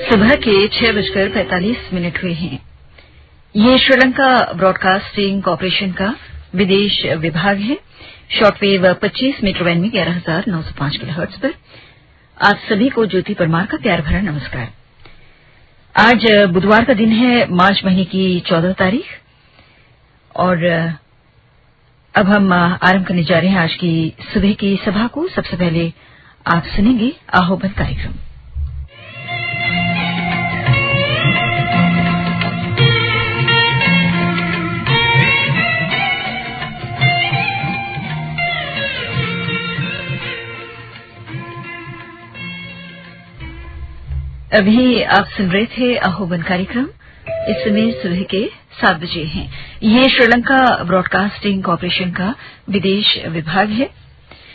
सुबह के छह बजकर पैंतालीस मिनट हुए हैं। ये श्रीलंका ब्रॉडकास्टिंग कॉरपोरेशन का विदेश विभाग है। शॉर्टवेव 25 मीटर वैन में ग्यारह हज़ार नौ सौ पाँच किलो हर्ट्ज पर। आप सभी को ज्योति परमार का प्यार भरा नमस्कार। आज बुधवार का दिन है, मार्च महीने की चौदह तारीख। और, अब हम आरंभ करने जा रहे हैं आज की सुबह की सभा को। सबसे पहले आप सुनेंगे आहोबन कार्यक्रम। अभी आप सुन रहे थे अहोबन कार्यक्रम। इस समय सुबह के सात बजे हैं। ये श्रीलंका ब्रॉडकास्टिंग कॉरपोरेशन का विदेश विभाग है।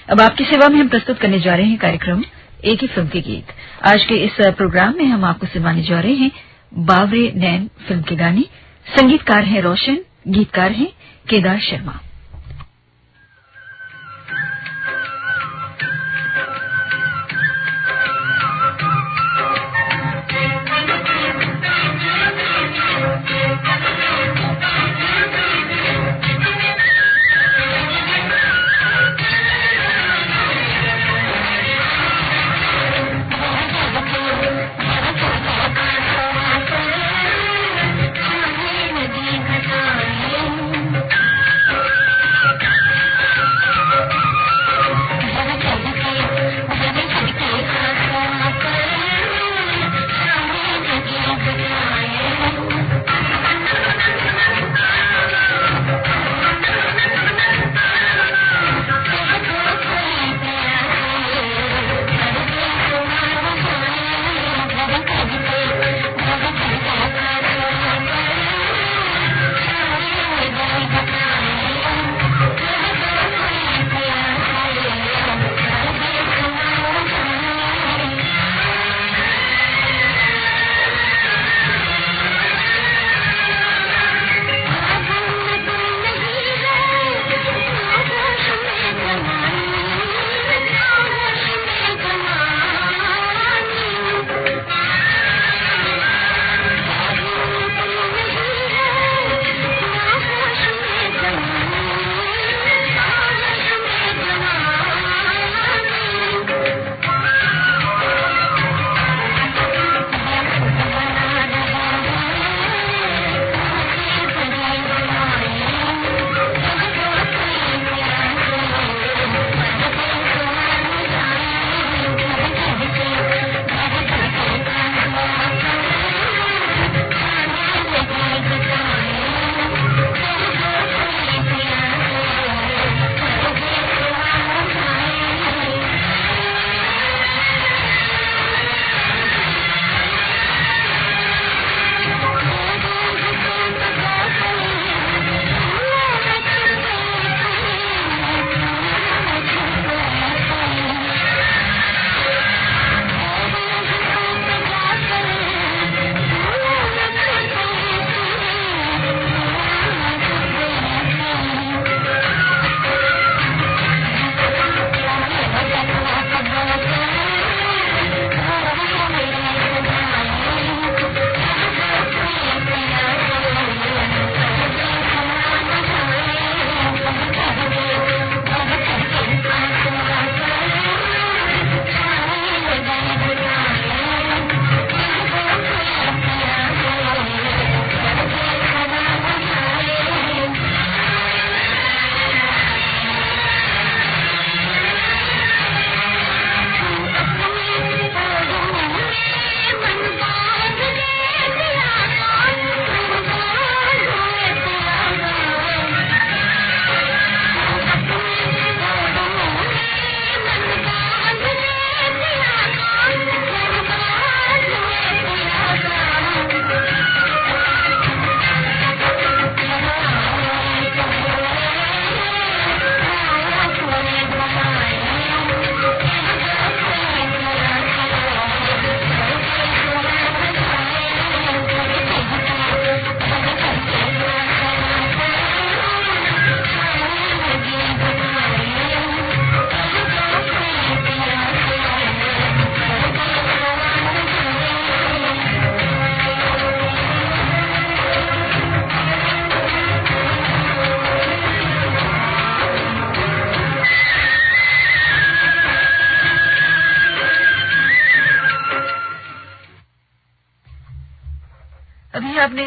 अब आपकी सेवा में हम प्रस्तुत करने जा रहे हैं कार्यक्रम, एक ही फ़िल्म के गीत। आज के इस प्रोग्राम में हम आपको सुनवाने जा रहे हैं बावरे नैन फ़िल्म के गाने। संगीतकार हैं रोशन, गीतकार हैं केदार शर्मा।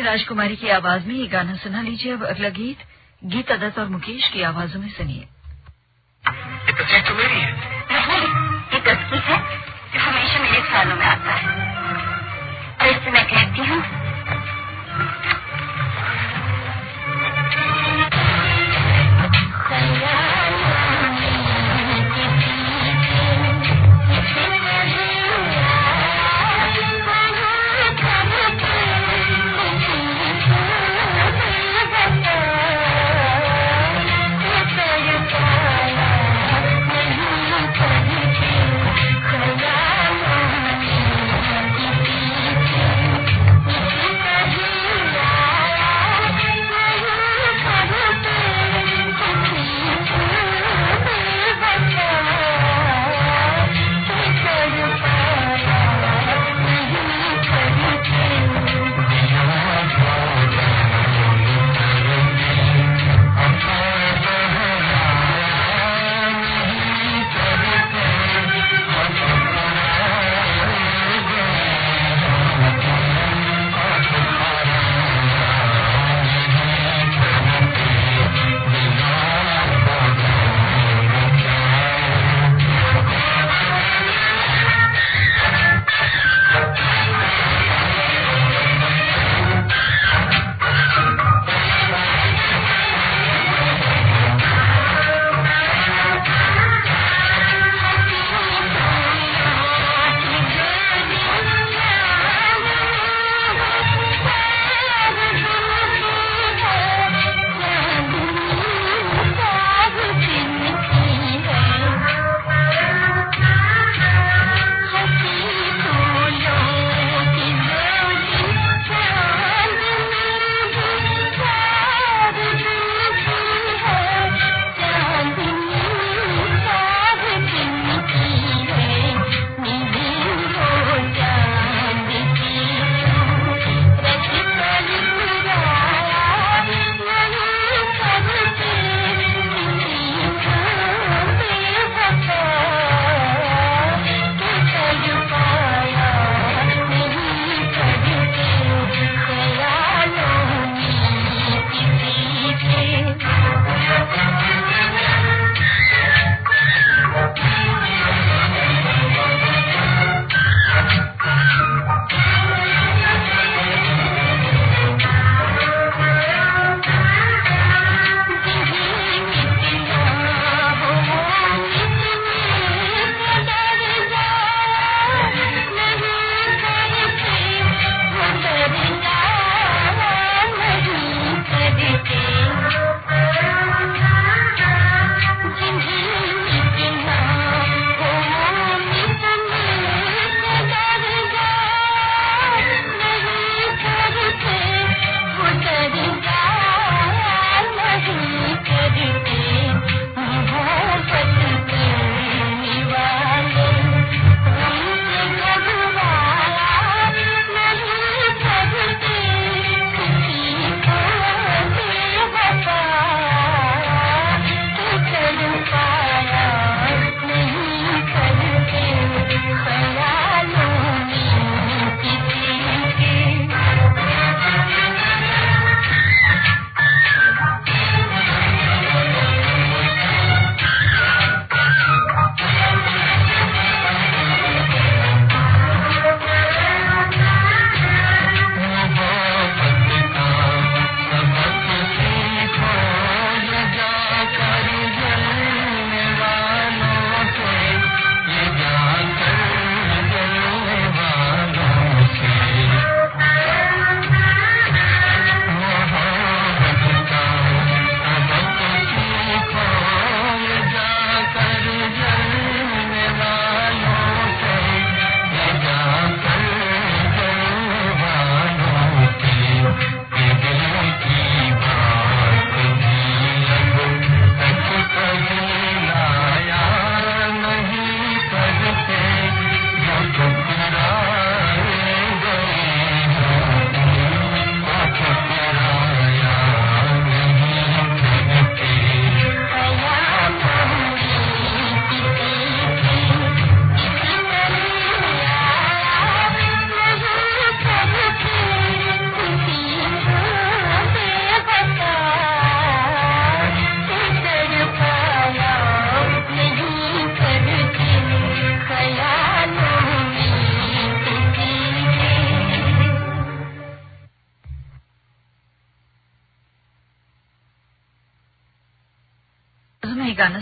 राजकुमारी की आवाज़ में ये गाना सुना लीजिए। अब अगला गीत गीता दत्त और मुकेश की आवाजों में सुनिए। तो मेरी है। नहीं ये तस्वीर है जो हमेशा मेरे ख्यालों में आता है। और इससे मैं कहती हूँ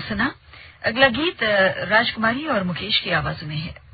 सुना। अगला गीत राजकुमारी और मुकेश की आवाज़ में है।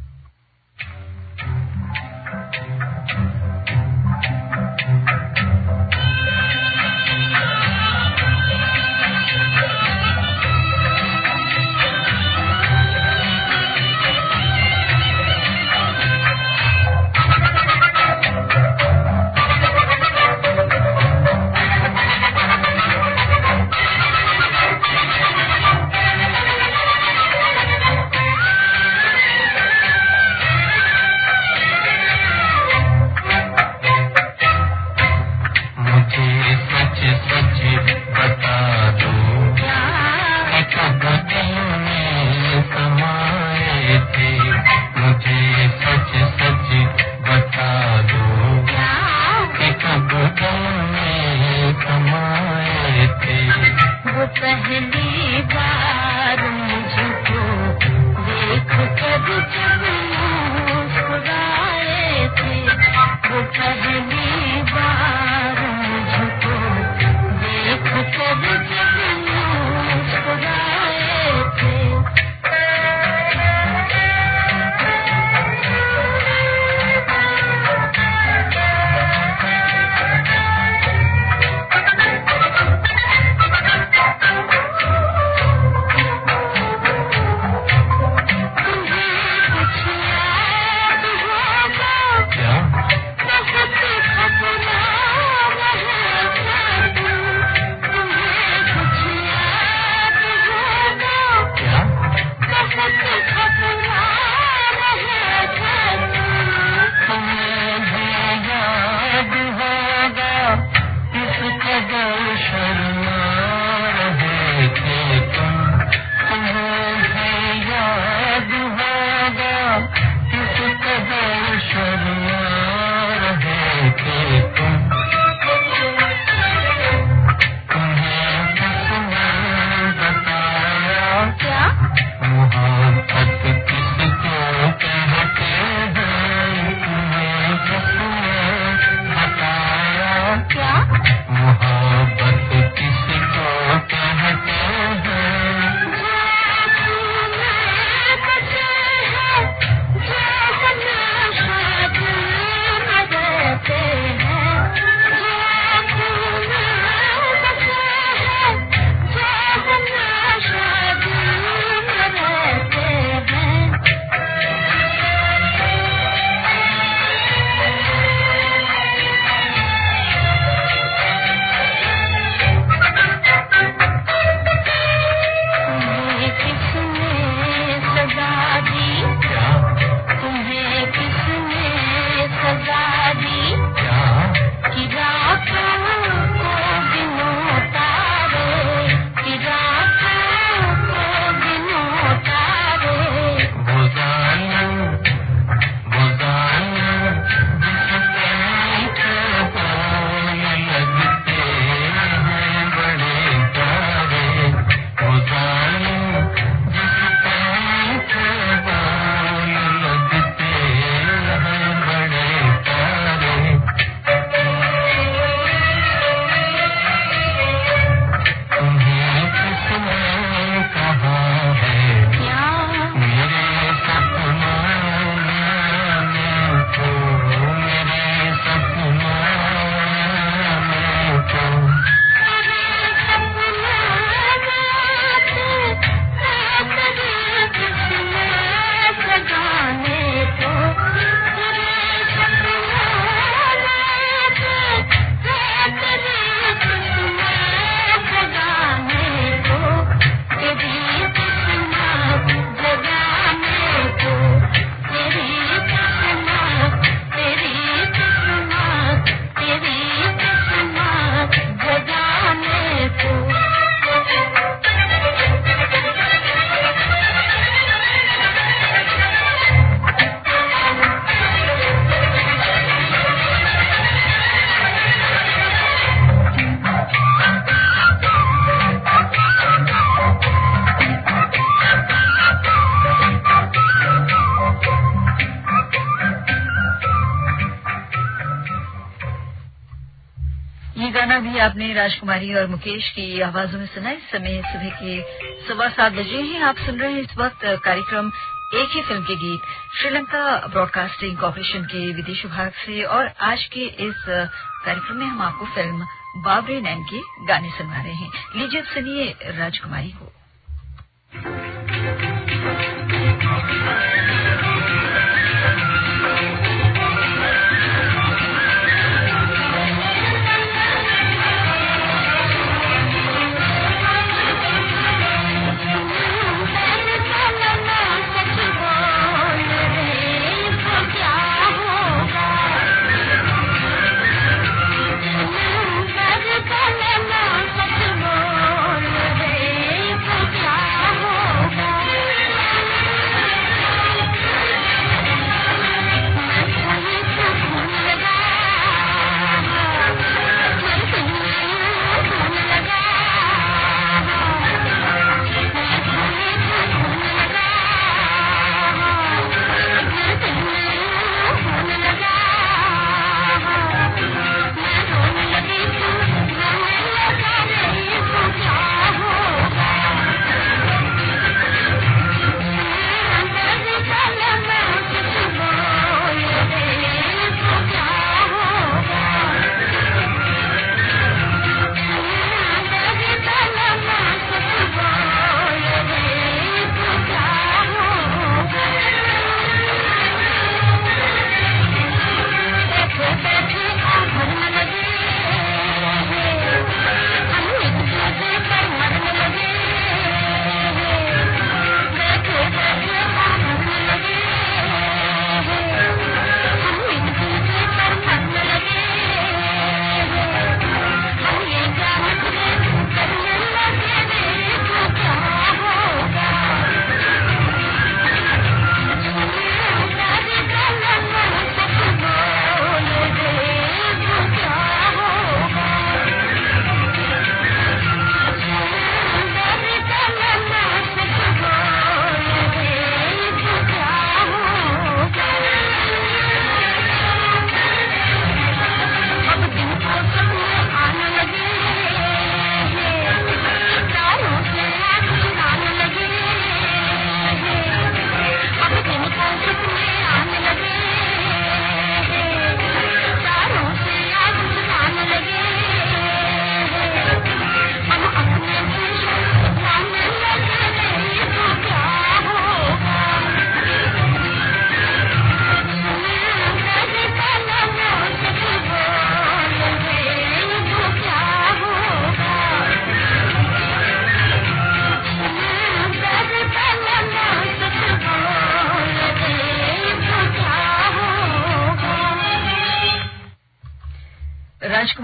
आपने राजकुमारी और मुकेश की आवाजों में सुना इस समय सुबह के सवा सात बजे हैं आप सुन रहे हैं इस वक्त कार्यक्रम एक ही फ़िल्म के गीत। श्रीलंका ब्रॉडकास्टिंग कॉरपोरेशन के विदेश विभाग से और आज के इस कार्यक्रम में हम आपको फ़िल्म बाबरे नैन के गाने सुनवा रहे हैं। लीजिए सुनिए राजकुमारी को।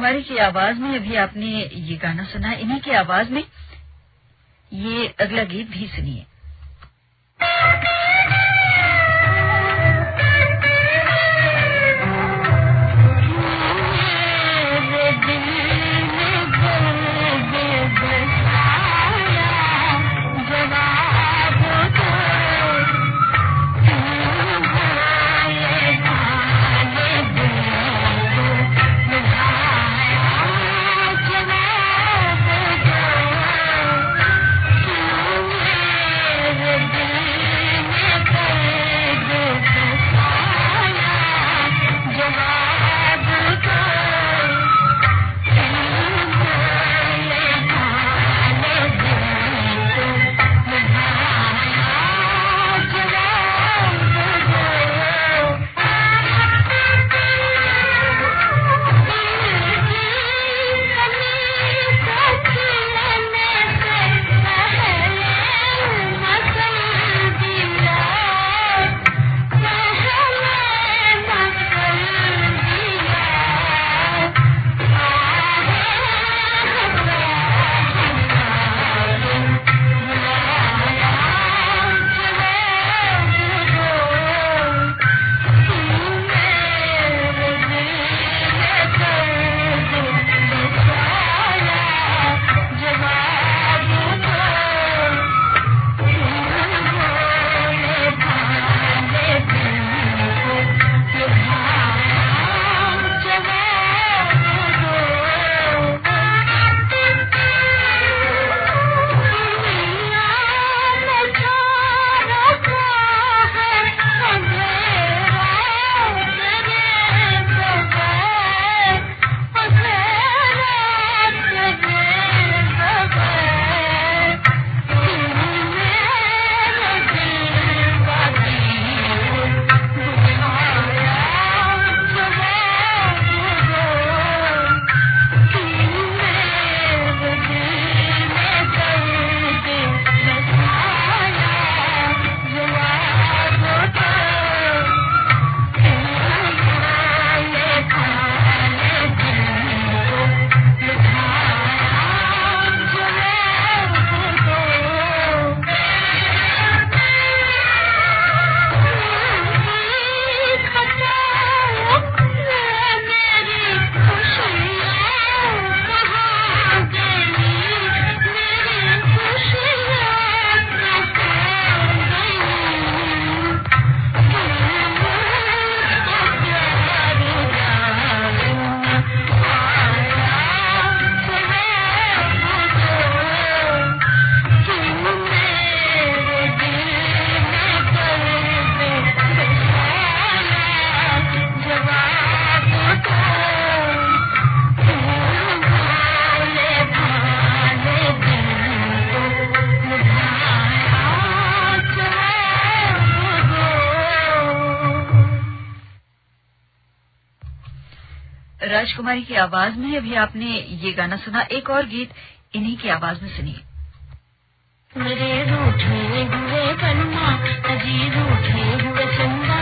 राजकुमारी की आवाज़ में अभी आपने ये गाना सुना इन्हीं की आवाज़ में ये अगला गीत भी सुनिए। कुमारी की आवाज़ में अभी आपने ये गाना सुना, एक और गीत इन्हीं की आवाज़ में सुनी मेरे रूठे हुए पन्ना अजी रूठे हुए चंदा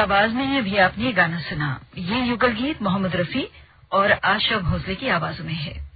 आवाज़ में अभी आपने गाना सुना। ये युगल गीत मोहम्मद रफी और आशा भोसले की आवाज़ में है।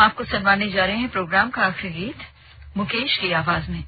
हम आपको सुनवाने जा रहे हैं प्रोग्राम का आखिरी गीत मुकेश की आवाज़ में।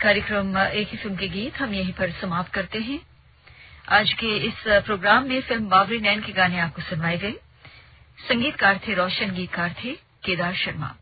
कार्यक्रम एक ही फ़िल्म के गीत हम यहीं पर समाप्त करते हैं। आज के इस प्रोग्राम में फ़िल्म बाबरी नैन के गाने आपको सुनवाए गए। संगीतकार थे, रोशन गीतकार थे केदार शर्मा।